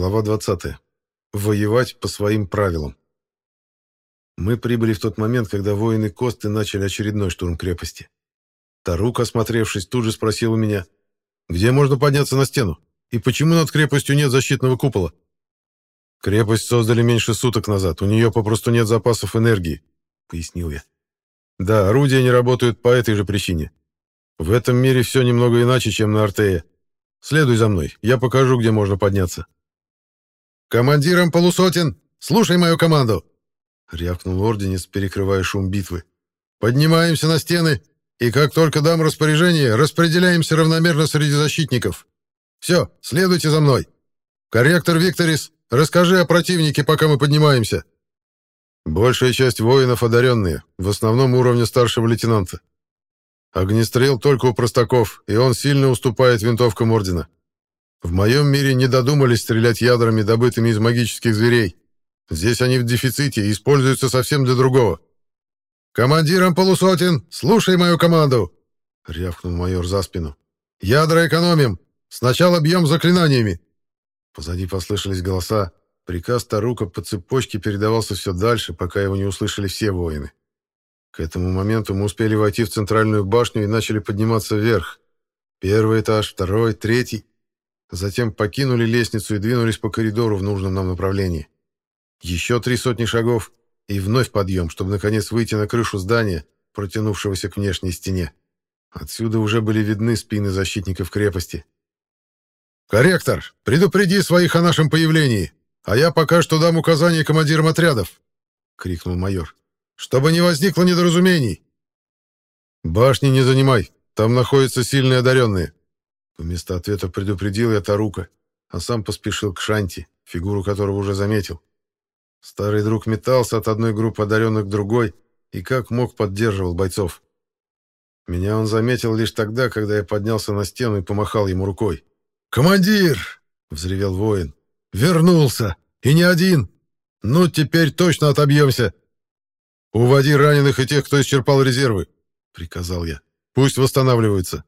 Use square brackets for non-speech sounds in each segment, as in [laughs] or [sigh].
Глава 20. Воевать по своим правилам. Мы прибыли в тот момент, когда воины Косты начали очередной штурм крепости. Тарук, осмотревшись, тут же спросил у меня, где можно подняться на стену и почему над крепостью нет защитного купола. Крепость создали меньше суток назад, у нее попросту нет запасов энергии, пояснил я. Да, орудия не работают по этой же причине. В этом мире все немного иначе, чем на Артее. Следуй за мной, я покажу, где можно подняться. «Командирам полусотен, слушай мою команду!» — рявкнул орденец, перекрывая шум битвы. «Поднимаемся на стены, и как только дам распоряжение, распределяемся равномерно среди защитников. Все, следуйте за мной. Корректор Викторис, расскажи о противнике, пока мы поднимаемся». Большая часть воинов одаренные, в основном уровня старшего лейтенанта. Огнестрел только у простаков, и он сильно уступает винтовкам ордена. В моем мире не додумались стрелять ядрами, добытыми из магических зверей. Здесь они в дефиците и используются совсем для другого. «Командирам полусотен, слушай мою команду!» — рявкнул майор за спину. «Ядра экономим! Сначала бьем заклинаниями!» Позади послышались голоса. Приказ Тарука по цепочке передавался все дальше, пока его не услышали все воины. К этому моменту мы успели войти в центральную башню и начали подниматься вверх. Первый этаж, второй, третий. Затем покинули лестницу и двинулись по коридору в нужном нам направлении. Еще три сотни шагов и вновь подъем, чтобы наконец выйти на крышу здания, протянувшегося к внешней стене. Отсюда уже были видны спины защитников крепости. «Корректор, предупреди своих о нашем появлении, а я пока что дам указания командирам отрядов!» — крикнул майор. «Чтобы не возникло недоразумений!» «Башни не занимай, там находятся сильные одаренные. Вместо ответа предупредил я Тарука, а сам поспешил к Шанти, фигуру которого уже заметил. Старый друг метался от одной группы одаренных к другой и как мог поддерживал бойцов. Меня он заметил лишь тогда, когда я поднялся на стену и помахал ему рукой. «Командир!» — взревел воин. «Вернулся! И не один! Ну, теперь точно отобьемся!» «Уводи раненых и тех, кто исчерпал резервы!» — приказал я. «Пусть восстанавливаются!»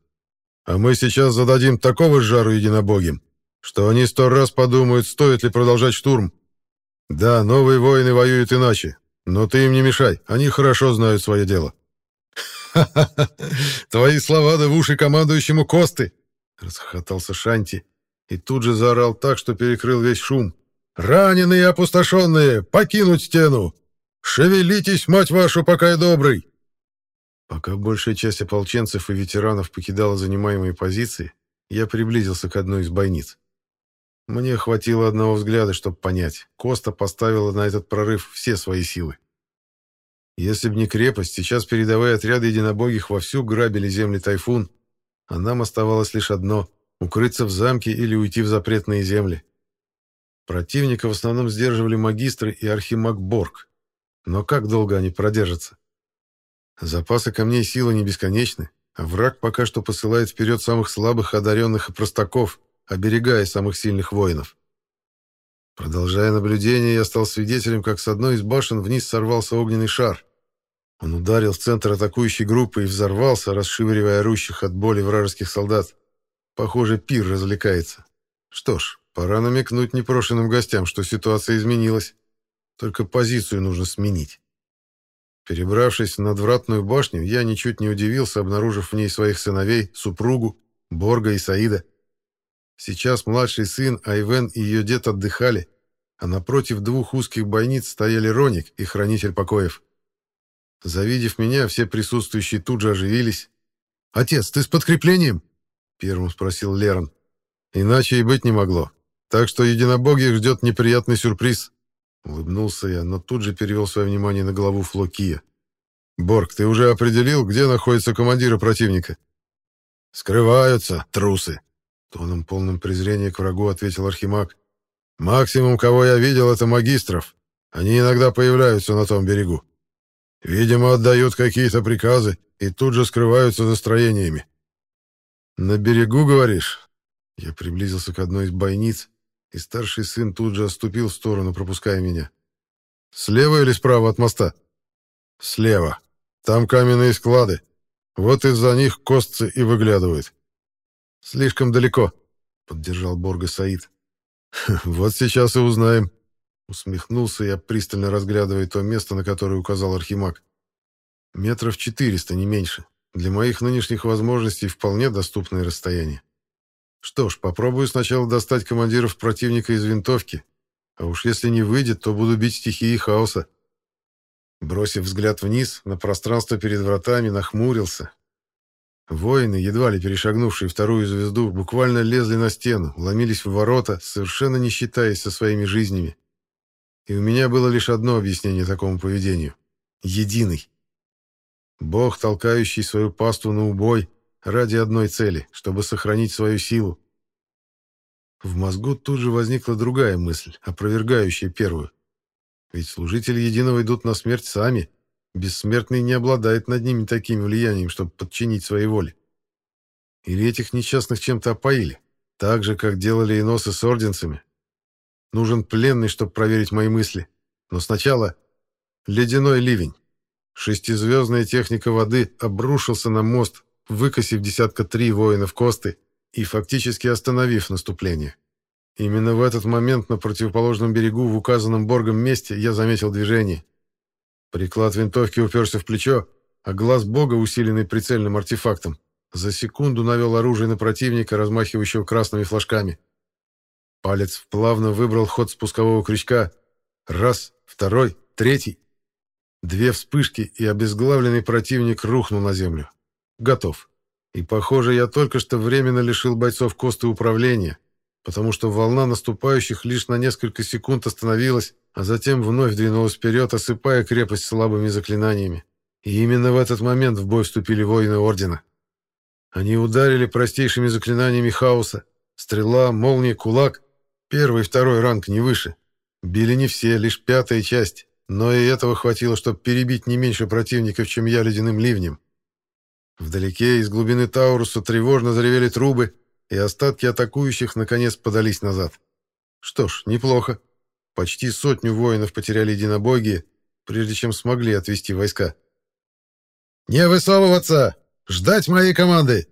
А мы сейчас зададим такого жару единобогим, что они сто раз подумают, стоит ли продолжать штурм. Да, новые воины воюют иначе, но ты им не мешай, они хорошо знают свое дело. «Ха-ха-ха! [laughs] Твои слова да в уши командующему Косты!» — расхохотался Шанти и тут же заорал так, что перекрыл весь шум. «Раненые и опустошенные! Покинуть стену! Шевелитесь, мать вашу, пока я добрый!» Пока большая часть ополченцев и ветеранов покидала занимаемые позиции, я приблизился к одной из бойниц. Мне хватило одного взгляда, чтобы понять. Коста поставила на этот прорыв все свои силы. Если б не крепость, сейчас передовые отряды единобогих вовсю грабили земли Тайфун, а нам оставалось лишь одно — укрыться в замке или уйти в запретные земли. Противника в основном сдерживали магистры и архимаг Борг. Но как долго они продержатся? Запасы камней силы не бесконечны, а враг пока что посылает вперед самых слабых, одаренных и простаков, оберегая самых сильных воинов. Продолжая наблюдение, я стал свидетелем, как с одной из башен вниз сорвался огненный шар. Он ударил в центр атакующей группы и взорвался, расшивыривая орущих от боли вражеских солдат. Похоже, пир развлекается. Что ж, пора намекнуть непрошенным гостям, что ситуация изменилась. Только позицию нужно сменить. Перебравшись в надвратную башню, я ничуть не удивился, обнаружив в ней своих сыновей, супругу, Борга и Саида. Сейчас младший сын Айвен и ее дед отдыхали, а напротив двух узких бойниц стояли Роник и хранитель покоев. Завидев меня, все присутствующие тут же оживились. «Отец, ты с подкреплением?» — первым спросил Лерон. «Иначе и быть не могло. Так что единобогих ждет неприятный сюрприз». Улыбнулся я, но тут же перевел свое внимание на голову Флокия. «Борг, ты уже определил, где находятся командиры противника?» «Скрываются, трусы!» Тоном полным презрения к врагу ответил Архимаг. «Максимум, кого я видел, это магистров. Они иногда появляются на том берегу. Видимо, отдают какие-то приказы и тут же скрываются за строениями». «На берегу, говоришь?» Я приблизился к одной из бойниц и старший сын тут же отступил в сторону, пропуская меня. «Слева или справа от моста?» «Слева. Там каменные склады. Вот из-за них костцы и выглядывают». «Слишком далеко», — поддержал Борга Саид. [laughs] «Вот сейчас и узнаем», — усмехнулся я, пристально разглядывая то место, на которое указал Архимаг. «Метров четыреста, не меньше. Для моих нынешних возможностей вполне доступное расстояние. Что ж, попробую сначала достать командиров противника из винтовки, а уж если не выйдет, то буду бить стихии хаоса». Бросив взгляд вниз, на пространство перед вратами нахмурился, Воины, едва ли перешагнувшие вторую звезду, буквально лезли на стену, ломились в ворота, совершенно не считаясь со своими жизнями. И у меня было лишь одно объяснение такому поведению — единый. Бог, толкающий свою паству на убой ради одной цели, чтобы сохранить свою силу. В мозгу тут же возникла другая мысль, опровергающая первую. Ведь служители единого идут на смерть сами — Бессмертный не обладает над ними таким влиянием, чтобы подчинить своей воле. Или этих несчастных чем-то опоили, так же, как делали иносы с орденцами. Нужен пленный, чтобы проверить мои мысли. Но сначала ледяной ливень. Шестизвездная техника воды обрушился на мост, выкосив десятка три воинов Косты и фактически остановив наступление. Именно в этот момент на противоположном берегу в указанном Боргом месте я заметил движение. Приклад винтовки уперся в плечо, а глаз бога, усиленный прицельным артефактом, за секунду навел оружие на противника, размахивающего красными флажками. Палец плавно выбрал ход спускового крючка. Раз, второй, третий. Две вспышки, и обезглавленный противник рухнул на землю. Готов. И, похоже, я только что временно лишил бойцов Косты управления, потому что волна наступающих лишь на несколько секунд остановилась, а затем вновь двинулась вперед, осыпая крепость слабыми заклинаниями. И именно в этот момент в бой вступили воины Ордена. Они ударили простейшими заклинаниями хаоса. Стрела, молния, кулак. Первый и второй ранг не выше. Били не все, лишь пятая часть. Но и этого хватило, чтобы перебить не меньше противников, чем я ледяным ливнем. Вдалеке из глубины Тауруса тревожно заревели трубы, и остатки атакующих наконец подались назад. Что ж, неплохо. Почти сотню воинов потеряли единобоги, прежде чем смогли отвести войска. «Не высовываться! Ждать моей команды!»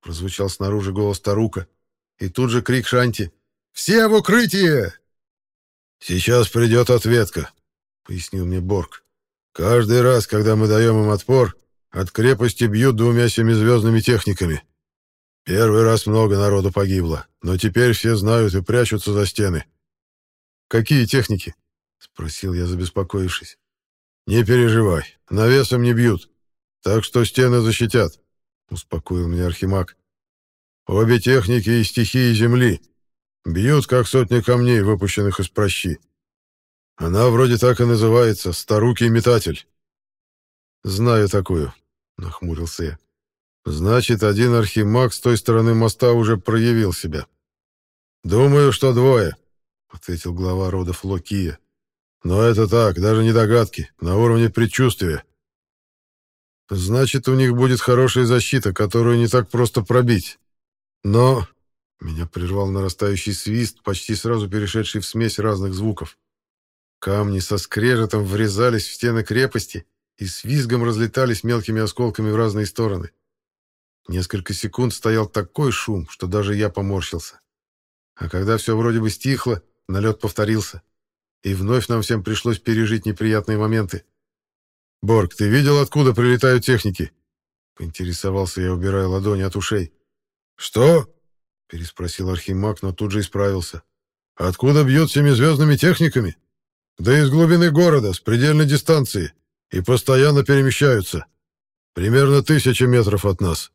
Прозвучал снаружи голос Тарука. И тут же крик Шанти. «Все в укрытие!» «Сейчас придет ответка», — пояснил мне Борг. «Каждый раз, когда мы даем им отпор, от крепости бьют двумя семизвездными техниками. Первый раз много народу погибло, но теперь все знают и прячутся за стены. «Какие техники?» — спросил я, забеспокоившись. «Не переживай, навесом не бьют, так что стены защитят», — успокоил меня Архимаг. «Обе техники и стихии земли бьют, как сотни камней, выпущенных из прощи. Она вроде так и называется, старукий метатель». «Знаю такую», — нахмурился я. «Значит, один архимаг с той стороны моста уже проявил себя». «Думаю, что двое», ответил глава рода Флокия. Но это так, даже не догадки, на уровне предчувствия. Значит, у них будет хорошая защита, которую не так просто пробить. Но... Меня прервал нарастающий свист, почти сразу перешедший в смесь разных звуков. Камни со скрежетом врезались в стены крепости и с визгом разлетались мелкими осколками в разные стороны. Несколько секунд стоял такой шум, что даже я поморщился. А когда все вроде бы стихло, Налет повторился. И вновь нам всем пришлось пережить неприятные моменты. «Борг, ты видел, откуда прилетают техники?» Поинтересовался я, убирая ладони от ушей. «Что?» — переспросил Архимаг, но тут же исправился. «Откуда бьет семизвездными техниками? Да из глубины города, с предельной дистанции, и постоянно перемещаются. Примерно тысяча метров от нас.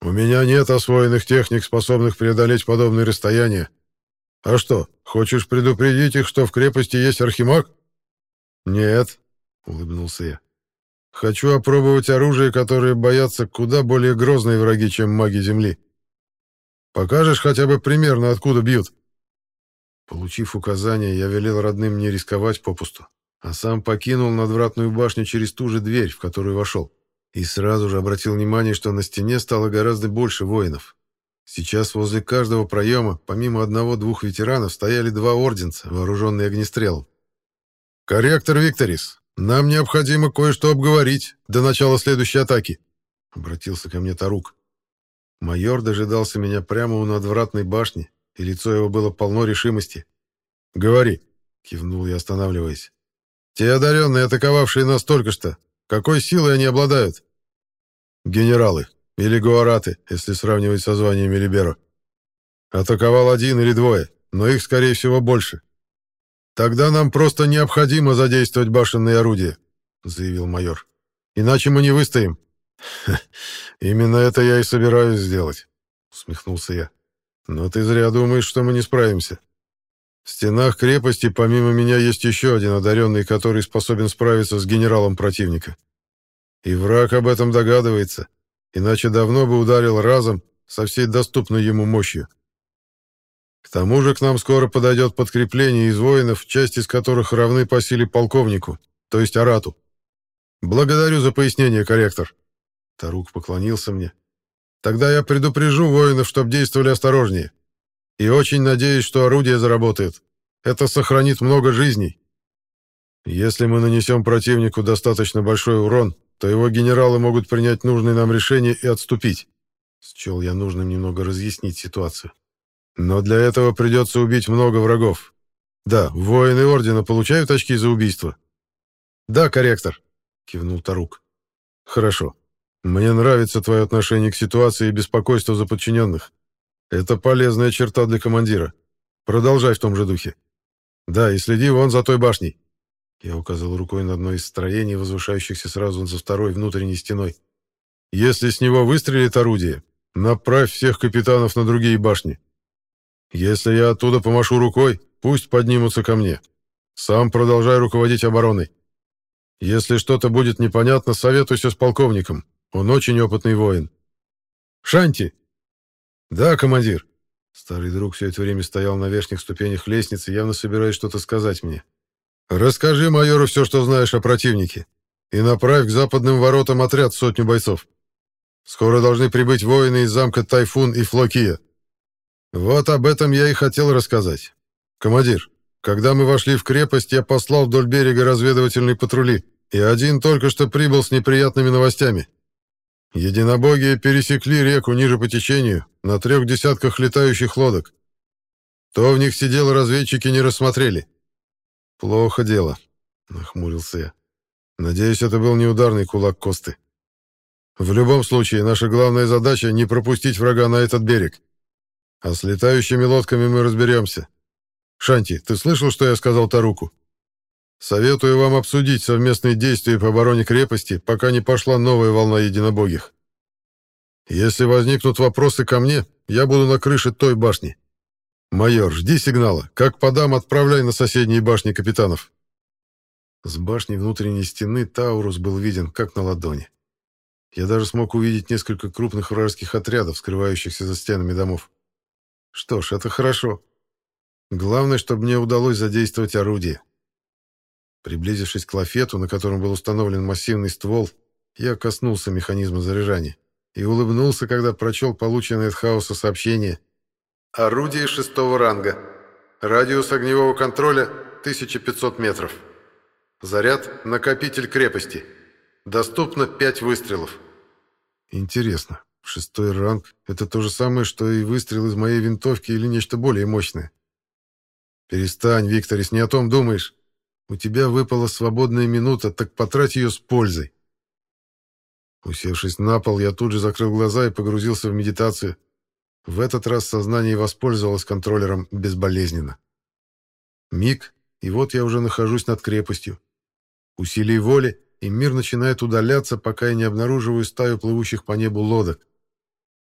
У меня нет освоенных техник, способных преодолеть подобные расстояния, «А что, хочешь предупредить их, что в крепости есть архимаг?» «Нет», — улыбнулся я. «Хочу опробовать оружие, которое боятся куда более грозные враги, чем маги Земли. Покажешь хотя бы примерно, откуда бьют?» Получив указание, я велел родным не рисковать попусту, а сам покинул надвратную башню через ту же дверь, в которую вошел, и сразу же обратил внимание, что на стене стало гораздо больше воинов. Сейчас возле каждого проема, помимо одного-двух ветеранов, стояли два орденца, вооруженные огнестрелом. «Корректор Викторис, нам необходимо кое-что обговорить до начала следующей атаки», — обратился ко мне Тарук. Майор дожидался меня прямо у надвратной башни, и лицо его было полно решимости. «Говори», — кивнул я, останавливаясь. «Те одаренные, атаковавшие нас только что, какой силой они обладают?» «Генералы, или гуараты, если сравнивать со званиями Либеро. Атаковал один или двое, но их, скорее всего, больше. Тогда нам просто необходимо задействовать башенные орудия, заявил майор. Иначе мы не выстоим. Именно это я и собираюсь сделать, усмехнулся я. Но ты зря думаешь, что мы не справимся. В стенах крепости помимо меня есть еще один одаренный, который способен справиться с генералом противника. И враг об этом догадывается, иначе давно бы ударил разом со всей доступной ему мощью. К тому же к нам скоро подойдет подкрепление из воинов, часть из которых равны по силе полковнику, то есть Арату. Благодарю за пояснение, корректор. Тарук поклонился мне. Тогда я предупрежу воинов, чтобы действовали осторожнее. И очень надеюсь, что орудие заработает. Это сохранит много жизней. Если мы нанесем противнику достаточно большой урон, то его генералы могут принять нужные нам решения и отступить. Счел я нужным немного разъяснить ситуацию. Но для этого придется убить много врагов. Да, воины Ордена получают очки за убийство? Да, корректор, кивнул Тарук. Хорошо. Мне нравится твое отношение к ситуации и беспокойство за подчиненных. Это полезная черта для командира. Продолжай в том же духе. Да, и следи вон за той башней. Я указал рукой на одно из строений, возвышающихся сразу за второй внутренней стеной. Если с него выстрелит орудие, направь всех капитанов на другие башни. Если я оттуда помашу рукой, пусть поднимутся ко мне. Сам продолжай руководить обороной. Если что-то будет непонятно, советуйся с полковником. Он очень опытный воин. Шанти. Да, командир. Старый друг все это время стоял на верхних ступенях лестницы, явно собираясь что-то сказать мне. Расскажи майору все, что знаешь о противнике, и направь к западным воротам отряд сотню бойцов. Скоро должны прибыть воины из замка Тайфун и Флокия. Вот об этом я и хотел рассказать. Командир, когда мы вошли в крепость, я послал вдоль берега разведывательные патрули, и один только что прибыл с неприятными новостями. Единобогие пересекли реку ниже по течению на трех десятках летающих лодок. То в них сидел, разведчики не рассмотрели. Плохо дело, нахмурился я. Надеюсь, это был не ударный кулак Косты. В любом случае, наша главная задача — не пропустить врага на этот берег. А с летающими лодками мы разберемся. Шанти, ты слышал, что я сказал Таруку? Советую вам обсудить совместные действия по обороне крепости, пока не пошла новая волна единобогих. Если возникнут вопросы ко мне, я буду на крыше той башни. Майор, жди сигнала. Как подам, отправляй на соседние башни капитанов. С башни внутренней стены Таурус был виден, как на ладони. Я даже смог увидеть несколько крупных вражеских отрядов, скрывающихся за стенами домов. Что ж, это хорошо. Главное, чтобы мне удалось задействовать орудие. Приблизившись к лафету, на котором был установлен массивный ствол, я коснулся механизма заряжания и улыбнулся, когда прочел полученное от хаоса сообщение. «Орудие шестого ранга. Радиус огневого контроля 1500 метров. Заряд – накопитель крепости. Доступно 5 выстрелов». Интересно, шестой ранг — это то же самое, что и выстрел из моей винтовки или нечто более мощное? Перестань, Викторис, не о том думаешь. У тебя выпала свободная минута, так потрать ее с пользой. Усевшись на пол, я тут же закрыл глаза и погрузился в медитацию. В этот раз сознание воспользовалось контроллером безболезненно. Миг, и вот я уже нахожусь над крепостью. Усилий воли, и мир начинает удаляться, пока я не обнаруживаю стаю плывущих по небу лодок.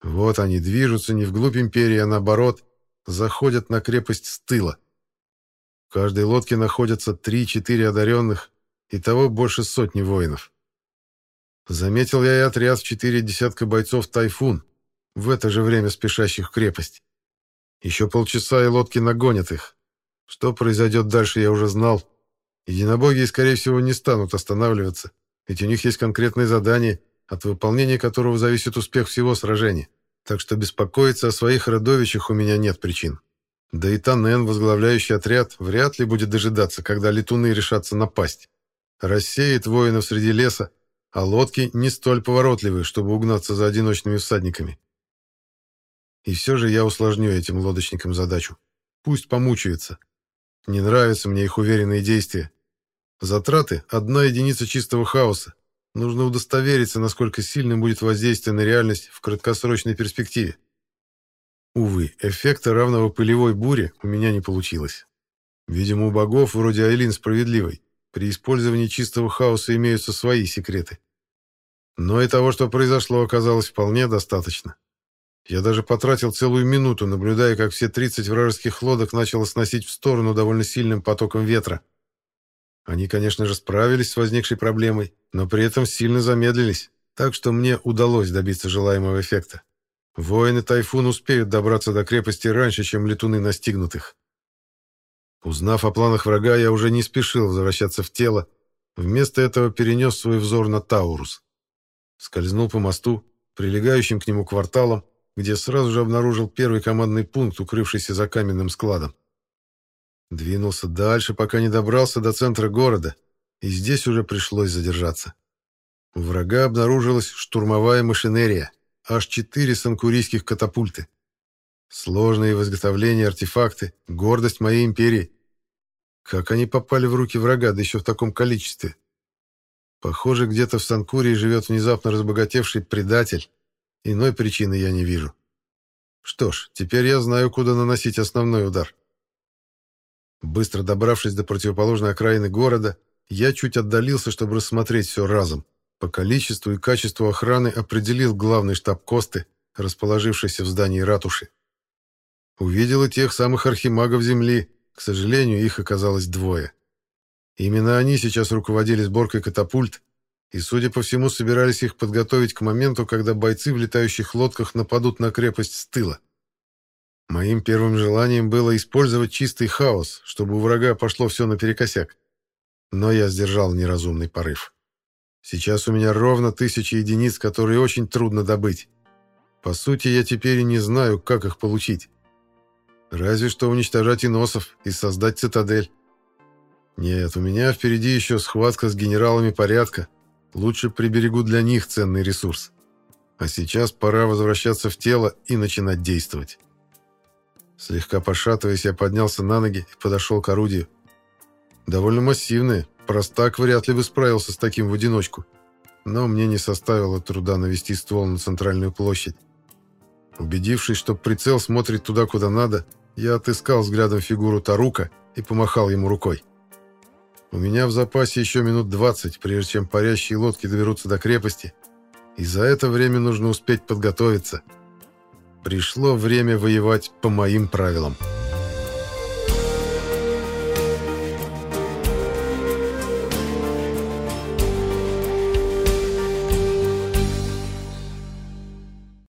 Вот они движутся не вглубь империи, а наоборот, заходят на крепость с тыла. В каждой лодке находятся три-четыре одаренных, и того больше сотни воинов. Заметил я и отряд в четыре десятка бойцов «Тайфун», в это же время спешащих в крепость. Еще полчаса, и лодки нагонят их. Что произойдет дальше, я уже знал. Единобогие, скорее всего, не станут останавливаться, ведь у них есть конкретное задание, от выполнения которого зависит успех всего сражения. Так что беспокоиться о своих родовичах у меня нет причин. Да и Танен, возглавляющий отряд, вряд ли будет дожидаться, когда летуны решатся напасть. Рассеет воинов среди леса, а лодки не столь поворотливы, чтобы угнаться за одиночными всадниками. И все же я усложню этим лодочникам задачу. Пусть помучаются. Не нравятся мне их уверенные действия. Затраты — одна единица чистого хаоса. Нужно удостовериться, насколько сильным будет воздействие на реальность в краткосрочной перспективе. Увы, эффекта равного пылевой буре у меня не получилось. Видимо, у богов, вроде Айлин справедливой, при использовании чистого хаоса имеются свои секреты. Но и того, что произошло, оказалось вполне достаточно. Я даже потратил целую минуту, наблюдая, как все 30 вражеских лодок начало сносить в сторону довольно сильным потоком ветра. Они, конечно же, справились с возникшей проблемой, но при этом сильно замедлились, так что мне удалось добиться желаемого эффекта. Воины Тайфун успеют добраться до крепости раньше, чем летуны настигнут их. Узнав о планах врага, я уже не спешил возвращаться в тело, вместо этого перенес свой взор на Таурус. Скользнул по мосту, прилегающим к нему кварталам, где сразу же обнаружил первый командный пункт, укрывшийся за каменным складом. Двинулся дальше, пока не добрался до центра города, и здесь уже пришлось задержаться. У врага обнаружилась штурмовая машинерия, аж четыре санкурийских катапульты. Сложные в изготовлении артефакты, гордость моей империи. Как они попали в руки врага, да еще в таком количестве? Похоже, где-то в Санкурии живет внезапно разбогатевший предатель, Иной причины я не вижу. Что ж, теперь я знаю, куда наносить основной удар. Быстро добравшись до противоположной окраины города, я чуть отдалился, чтобы рассмотреть все разом. По количеству и качеству охраны определил главный штаб Косты, расположившийся в здании ратуши. Увидел и тех самых архимагов Земли. К сожалению, их оказалось двое. Именно они сейчас руководили сборкой катапульт и, судя по всему, собирались их подготовить к моменту, когда бойцы в летающих лодках нападут на крепость с тыла. Моим первым желанием было использовать чистый хаос, чтобы у врага пошло все наперекосяк. Но я сдержал неразумный порыв. Сейчас у меня ровно тысяча единиц, которые очень трудно добыть. По сути, я теперь и не знаю, как их получить. Разве что уничтожать иносов и создать цитадель. Нет, у меня впереди еще схватка с генералами порядка, Лучше приберегу для них ценный ресурс. А сейчас пора возвращаться в тело и начинать действовать. Слегка пошатываясь, я поднялся на ноги и подошел к орудию. Довольно массивное, простак вряд ли бы справился с таким в одиночку. Но мне не составило труда навести ствол на центральную площадь. Убедившись, что прицел смотрит туда, куда надо, я отыскал взглядом фигуру Тарука и помахал ему рукой. У меня в запасе еще минут 20, прежде чем парящие лодки доберутся до крепости, и за это время нужно успеть подготовиться. Пришло время воевать по моим правилам.